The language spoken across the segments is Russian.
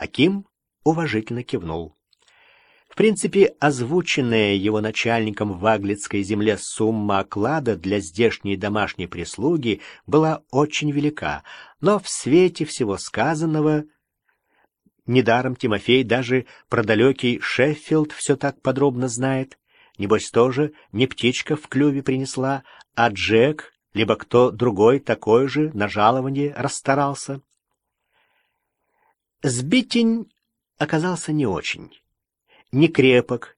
Аким уважительно кивнул. В принципе, озвученная его начальником в Аглицкой земле сумма оклада для здешней домашней прислуги была очень велика, но в свете всего сказанного недаром Тимофей даже про далекий Шеффилд все так подробно знает. Небось, тоже не птичка в клюве принесла, а Джек, либо кто другой такой же на жалование расстарался. Сбитень оказался не очень не крепок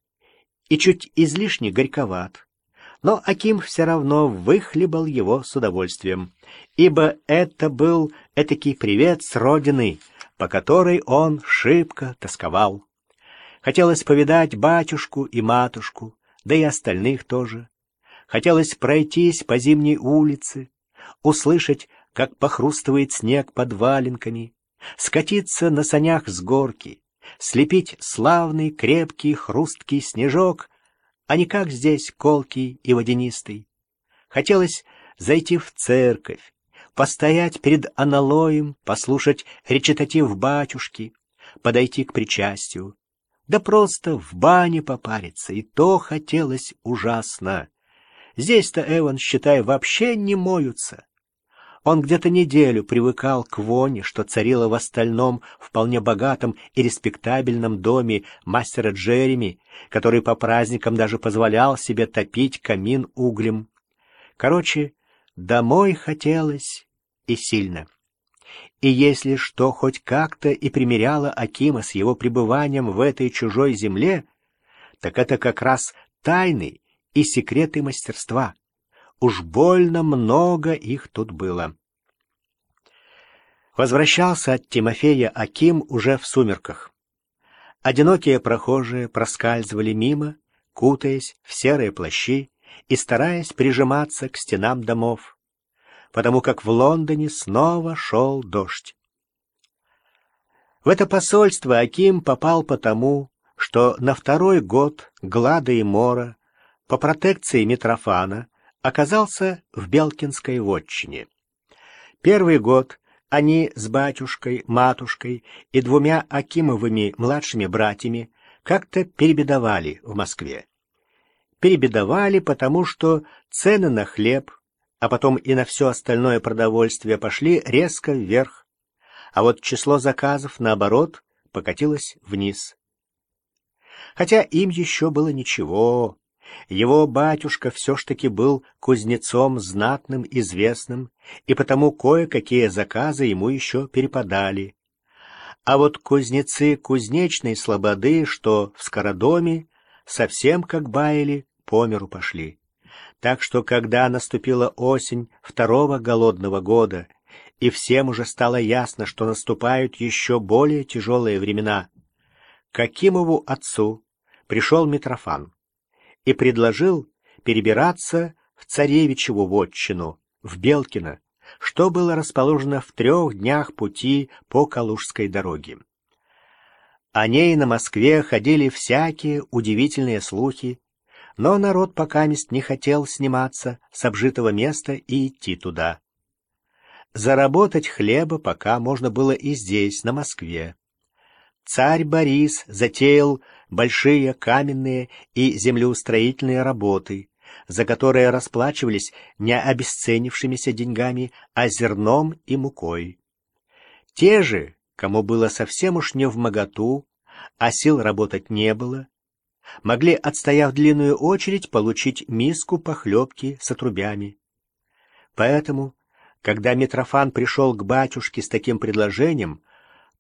и чуть излишне горьковат. Но Аким все равно выхлебал его с удовольствием, ибо это был этакий привет с родины, по которой он шибко тосковал. Хотелось повидать батюшку и матушку, да и остальных тоже. Хотелось пройтись по зимней улице, услышать, как похрустывает снег под валенками, скатиться на санях с горки, слепить славный, крепкий, хрусткий снежок, а не как здесь колкий и водянистый. Хотелось зайти в церковь, постоять перед аналоем, послушать речитатив батюшки, подойти к причастию. Да просто в бане попариться, и то хотелось ужасно. Здесь-то, Эван, считай, вообще не моются. Он где-то неделю привыкал к воне, что царило в остальном вполне богатом и респектабельном доме мастера Джереми, который по праздникам даже позволял себе топить камин углем. Короче, домой хотелось и сильно. И если что хоть как-то и примеряло Акима с его пребыванием в этой чужой земле, так это как раз тайны и секреты мастерства. Уж больно много их тут было. Возвращался от Тимофея Аким уже в сумерках. Одинокие прохожие проскальзывали мимо, кутаясь в серые плащи и стараясь прижиматься к стенам домов, потому как в Лондоне снова шел дождь. В это посольство Аким попал потому, что на второй год Глада и Мора по протекции Митрофана оказался в Белкинской вотчине. Первый год они с батюшкой, матушкой и двумя Акимовыми младшими братьями как-то перебедовали в Москве. Перебедовали, потому что цены на хлеб, а потом и на все остальное продовольствие пошли резко вверх, а вот число заказов, наоборот, покатилось вниз. Хотя им еще было ничего, его батюшка все ж таки был кузнецом знатным, известным, и потому кое-какие заказы ему еще перепадали. А вот кузнецы кузнечной слободы, что в Скородоме, совсем как баяли, по миру пошли. Так что, когда наступила осень второго голодного года, и всем уже стало ясно, что наступают еще более тяжелые времена, к Акимову отцу пришел Митрофан и предложил перебираться в Царевичеву вотчину, в Белкино, что было расположено в трех днях пути по Калужской дороге. О ней на Москве ходили всякие удивительные слухи, но народ пока мест не хотел сниматься с обжитого места и идти туда. Заработать хлеба пока можно было и здесь, на Москве. Царь Борис затеял большие каменные и землеустроительные работы, за которые расплачивались не обесценившимися деньгами, а зерном и мукой. Те же, кому было совсем уж не в моготу, а сил работать не было, могли, отстояв длинную очередь, получить миску похлебки с отрубями. Поэтому, когда Митрофан пришел к батюшке с таким предложением,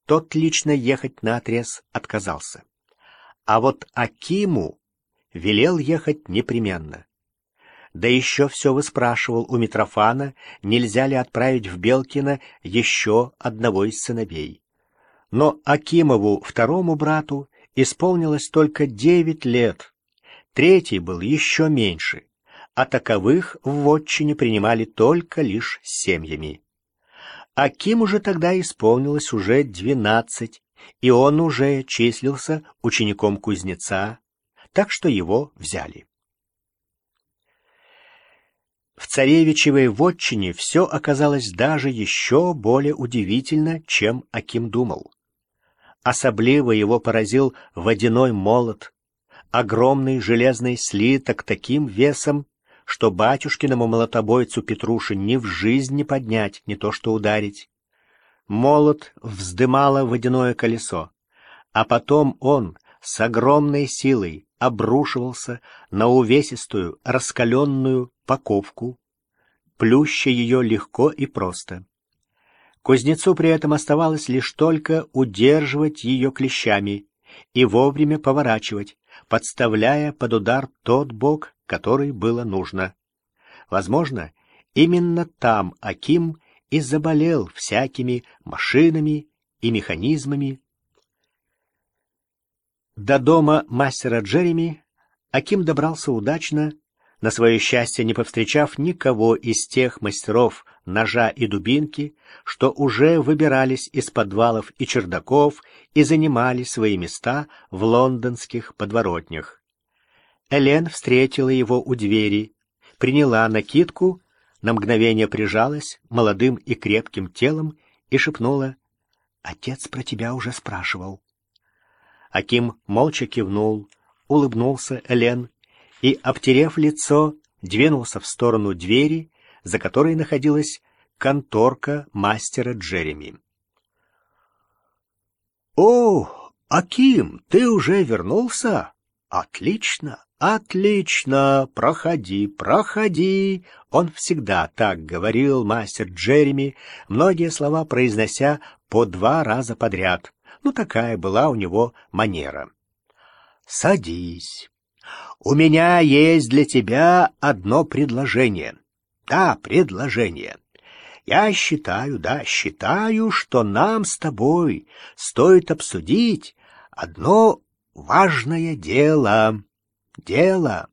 тот лично ехать на отрез отказался. А вот Акиму велел ехать непременно. Да еще все выспрашивал у Митрофана, нельзя ли отправить в Белкино еще одного из сыновей. Но Акимову, второму брату, исполнилось только девять лет. Третий был еще меньше, а таковых в вотчине принимали только лишь семьями. Акиму же тогда исполнилось уже двенадцать, и он уже числился учеником кузнеца, так что его взяли. В царевичевой вотчине все оказалось даже еще более удивительно, чем Аким думал. Особливо его поразил водяной молот, огромный железный слиток таким весом, что батюшкиному молотобойцу Петруше ни в жизнь не поднять, не то что ударить. Молот вздымало водяное колесо, а потом он с огромной силой обрушивался на увесистую раскаленную паковку, плюща ее легко и просто. Кузнецу при этом оставалось лишь только удерживать ее клещами и вовремя поворачивать, подставляя под удар тот бок, который было нужно. Возможно, именно там Аким и заболел всякими машинами и механизмами, до дома мастера Джереми Аким добрался удачно, на свое счастье не повстречав никого из тех мастеров ножа и дубинки, что уже выбирались из подвалов и чердаков и занимали свои места в лондонских подворотнях. Элен встретила его у двери, приняла накидку, на мгновение прижалась молодым и крепким телом и шепнула «Отец про тебя уже спрашивал». Аким молча кивнул, улыбнулся Элен и, обтерев лицо, двинулся в сторону двери, за которой находилась конторка мастера Джереми. «О, Аким, ты уже вернулся? Отлично, отлично! Проходи, проходи!» Он всегда так говорил, мастер Джереми, многие слова произнося по два раза подряд. Ну, такая была у него манера. «Садись. У меня есть для тебя одно предложение. Да, предложение. Я считаю, да, считаю, что нам с тобой стоит обсудить одно важное дело. Дело».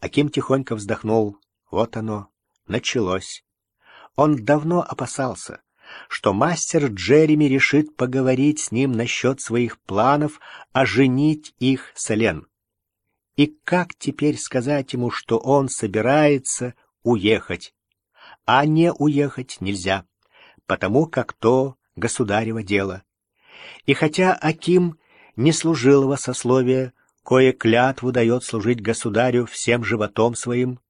Аким тихонько вздохнул. Вот оно, началось. Он давно опасался, что мастер Джереми решит поговорить с ним насчет своих планов оженить их с Элен. И как теперь сказать ему, что он собирается уехать? А не уехать нельзя, потому как то государево дело. И хотя Аким не служил во сословие, кое клятву дает служить государю всем животом своим,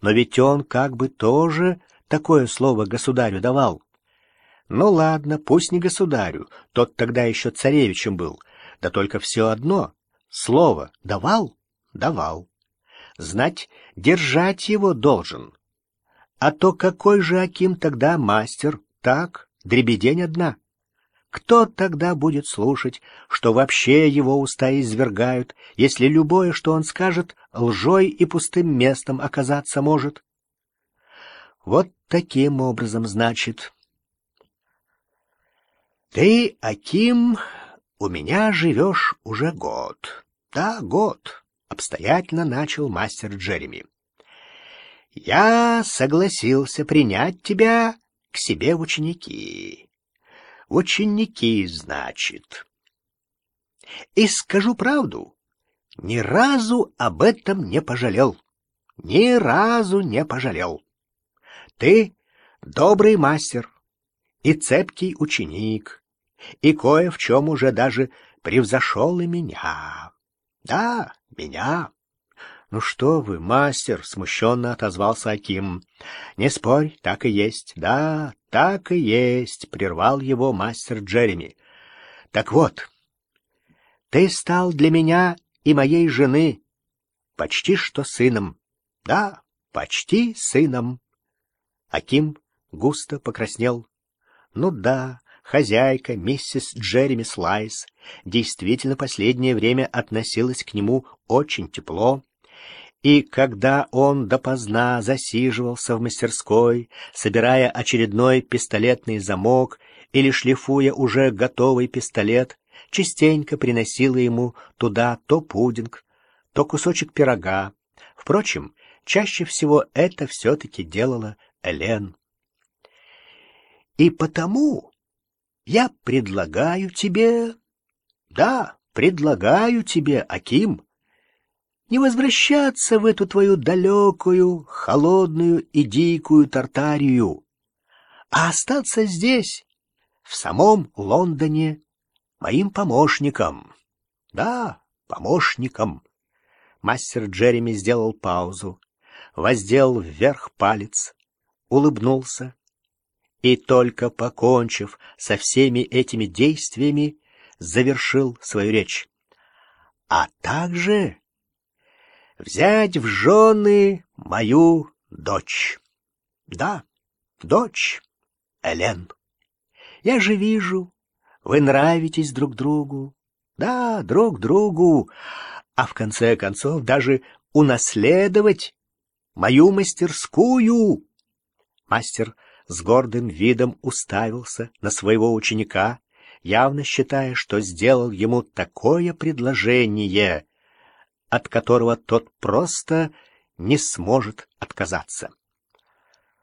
но ведь он как бы тоже такое слово государю давал. Ну ладно, пусть не государю, тот тогда еще царевичем был, да только все одно. Слово давал? Давал. Знать, держать его должен. А то какой же Аким тогда мастер? Так, дребедень одна. Кто тогда будет слушать, что вообще его уста извергают, если любое, что он скажет, лжой и пустым местом оказаться может? Вот таким образом, значит, ты, Аким, у меня живешь уже год. Да, год. Обстоятельно начал мастер Джереми. Я согласился принять тебя к себе в ученики. Ученики, значит. И скажу правду, ни разу об этом не пожалел. Ни разу не пожалел. Ты добрый мастер и цепкий ученик, и кое в чем уже даже превзошел и меня. Да, меня. Ну что вы, мастер, смущенно отозвался Аким. Не спорь, так и есть. Да, так и есть, прервал его мастер Джереми. Так вот, ты стал для меня и моей жены почти что сыном. Да, почти сыном. Аким густо покраснел. Ну да, хозяйка, миссис Джереми Слайс, действительно последнее время относилась к нему очень тепло, и когда он допоздна засиживался в мастерской, собирая очередной пистолетный замок или шлифуя уже готовый пистолет, частенько приносила ему туда то пудинг, то кусочек пирога. Впрочем, чаще всего это все-таки делала Элен. И потому я предлагаю тебе... Да, предлагаю тебе, Аким, не возвращаться в эту твою далекую, холодную и дикую Тартарию, а остаться здесь, в самом Лондоне, моим помощником. Да, помощником. Мастер Джереми сделал паузу, воздел вверх палец, улыбнулся и только покончив со всеми этими действиями, завершил свою речь. А также взять в жены мою дочь. Да, дочь, Элен. Я же вижу, вы нравитесь друг другу. Да, друг другу. А в конце концов даже унаследовать мою мастерскую. Мастер с гордым видом уставился на своего ученика, явно считая, что сделал ему такое предложение, от которого тот просто не сможет отказаться.